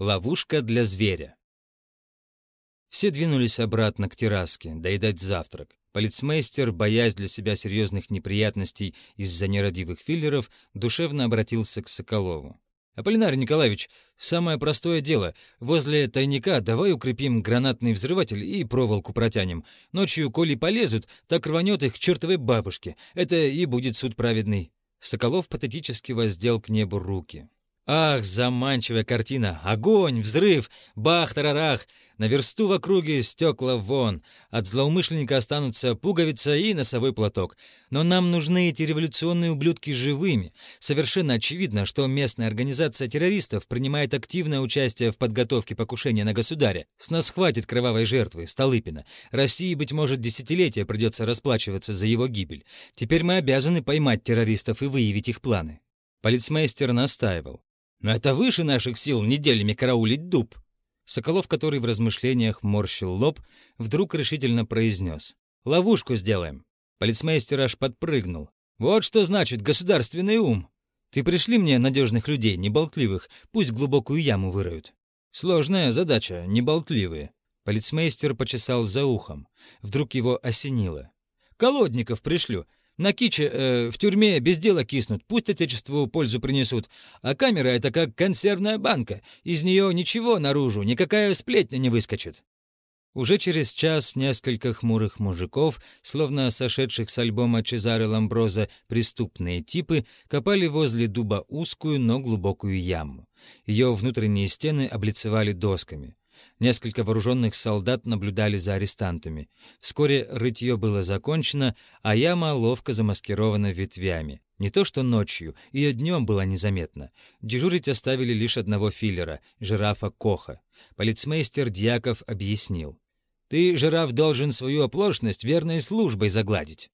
Ловушка для зверя. Все двинулись обратно к терраске, доедать завтрак. Полицмейстер, боясь для себя серьезных неприятностей из-за нерадивых филлеров, душевно обратился к Соколову. «Аполлинарий Николаевич, самое простое дело. Возле тайника давай укрепим гранатный взрыватель и проволоку протянем. Ночью, коли полезут, так рванет их к чертовой бабушке. Это и будет суд праведный». Соколов патетически воздел к небу руки. Ах, заманчивая картина! Огонь, взрыв, бах-тарарах! На версту в округе стекла вон. От злоумышленника останутся пуговица и носовой платок. Но нам нужны эти революционные ублюдки живыми. Совершенно очевидно, что местная организация террористов принимает активное участие в подготовке покушения на государя. С нас хватит кровавой жертвы, Столыпина. России, быть может, десятилетия придется расплачиваться за его гибель. Теперь мы обязаны поймать террористов и выявить их планы. Полицмейстер настаивал. Но это выше наших сил неделями караулить дуб. Соколов, который в размышлениях морщил лоб, вдруг решительно произнес. «Ловушку сделаем». Полицмейстер аж подпрыгнул. «Вот что значит государственный ум. Ты пришли мне надежных людей, неболтливых, пусть глубокую яму выроют». «Сложная задача, неболтливые». Полицмейстер почесал за ухом. Вдруг его осенило. «Колодников пришлю. На киче э, в тюрьме без дела киснут, пусть отечеству пользу принесут. А камера — это как консервная банка, из нее ничего наружу, никакая сплетня не выскочит». Уже через час несколько хмурых мужиков, словно сошедших с альбома Чезаре Ламброза «Преступные типы», копали возле дуба узкую, но глубокую яму. Ее внутренние стены облицевали досками. Несколько вооруженных солдат наблюдали за арестантами. Вскоре рытье было закончено, а яма ловко замаскирована ветвями. Не то что ночью, ее днем было незаметно. Дежурить оставили лишь одного филлера, жирафа Коха. Полицмейстер Дьяков объяснил. «Ты, жираф, должен свою оплошность верной службой загладить».